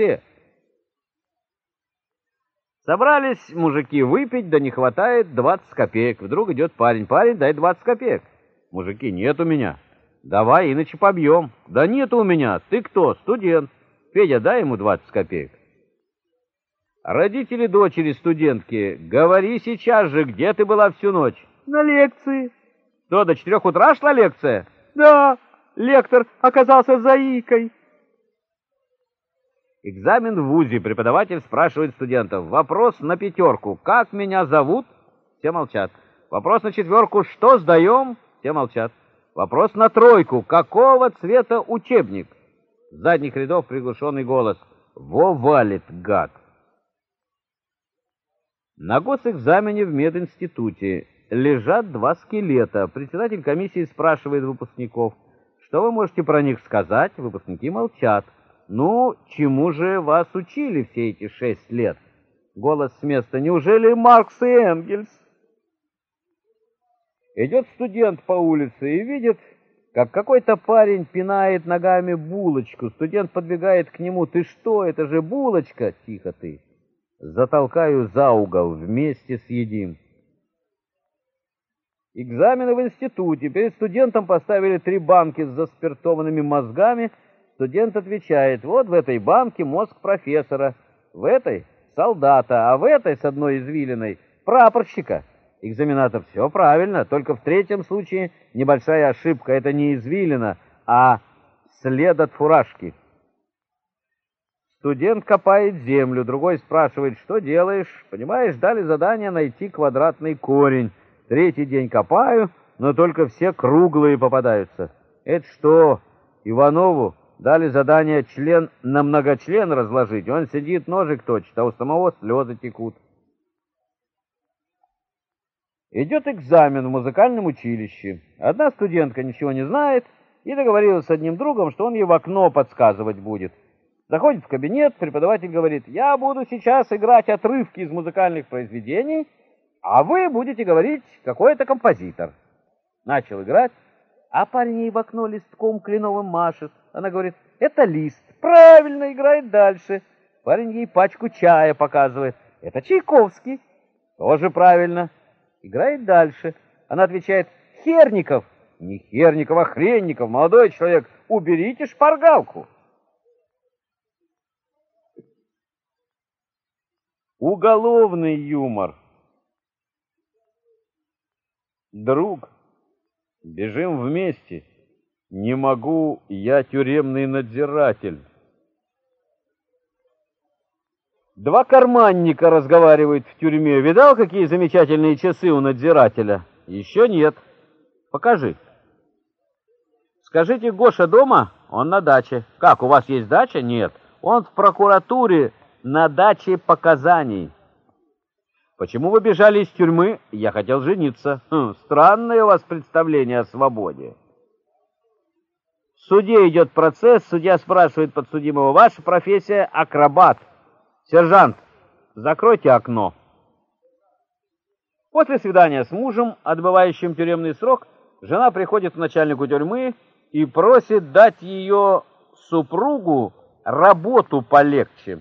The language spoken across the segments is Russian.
все. Собрались мужики выпить, да не хватает 20 копеек. Вдруг идет парень. Парень, дай 20 копеек. Мужики, нет у меня. Давай, иначе побьем. Да нет у меня. Ты кто? Студент. Федя, дай ему 20 копеек. Родители дочери студентки, говори сейчас же, где ты была всю ночь? На лекции. Что, до четырех утра шла лекция? Да, лектор оказался заикой. Экзамен в ВУЗе. Преподаватель спрашивает студентов. Вопрос на пятерку. Как меня зовут? Все молчат. Вопрос на четверку. Что сдаем? Все молчат. Вопрос на тройку. Какого цвета учебник? С задних рядов приглушенный голос. Во валит, гад. На госэкзамене в мединституте лежат два скелета. Председатель комиссии спрашивает выпускников. Что вы можете про них сказать? Выпускники молчат. «Ну, чему же вас учили все эти шесть лет?» Голос с места. «Неужели Маркс и Энгельс?» Идет студент по улице и видит, как какой-то парень пинает ногами булочку. Студент подбегает к нему. «Ты что, это же булочка?» «Тихо ты!» «Затолкаю за угол, вместе съедим». Экзамены в институте. Перед студентом поставили три банки с заспиртованными мозгами – Студент отвечает, вот в этой банке мозг профессора, в этой — солдата, а в этой с одной извилиной — прапорщика. Экзаменатор, все правильно, только в третьем случае небольшая ошибка, это не извилина, а след от фуражки. Студент копает землю, другой спрашивает, что делаешь? Понимаешь, дали задание найти квадратный корень. Третий день копаю, но только все круглые попадаются. Это что, Иванову Дали задание член на многочлен разложить. Он сидит, ножик точит, а у самого слезы текут. Идет экзамен в музыкальном училище. Одна студентка ничего не знает и договорилась с одним другом, что он ей в окно подсказывать будет. Заходит в кабинет, преподаватель говорит, я буду сейчас играть отрывки из музыкальных произведений, а вы будете говорить, какой это композитор. Начал играть, а парень ей в окно листком кленовым машет. Она говорит, это лист. Правильно, играет дальше. Парень ей пачку чая показывает. Это Чайковский. Тоже правильно. Играет дальше. Она отвечает, Херников. Не Херников, а Хренников. Молодой человек, уберите шпаргалку. Уголовный юмор. Друг, бежим вместе. Не могу, я тюремный надзиратель. Два карманника разговаривают в тюрьме. Видал, какие замечательные часы у надзирателя? Еще нет. Покажи. Скажите, Гоша дома? Он на даче. Как, у вас есть дача? Нет. Он в прокуратуре на даче показаний. Почему вы бежали из тюрьмы? Я хотел жениться. Хм, странное у вас представление о свободе. В суде идет процесс, судья спрашивает подсудимого, ваша профессия акробат. Сержант, закройте окно. После свидания с мужем, отбывающим тюремный срок, жена приходит к начальнику тюрьмы и просит дать ее супругу работу полегче.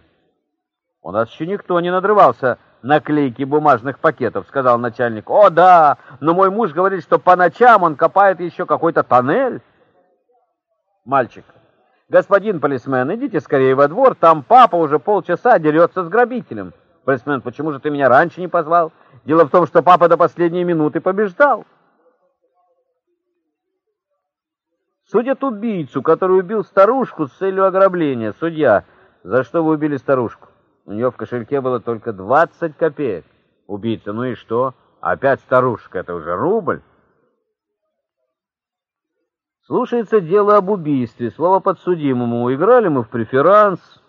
У нас еще никто не надрывался наклейки бумажных пакетов, сказал начальник. О, да, но мой муж говорит, что по ночам он копает еще какой-то тоннель. Мальчик. «Господин полисмен, идите скорее во двор, там папа уже полчаса дерется с грабителем». «Полисмен, почему же ты меня раньше не позвал? Дело в том, что папа до последней минуты побеждал». Судят убийцу, который убил старушку с целью ограбления. Судья, за что вы убили старушку? У нее в кошельке было только 20 копеек. Убийца, ну и что? Опять старушка, это уже рубль. Слушается дело об убийстве. Слово подсудимому. Играли мы в преферанс.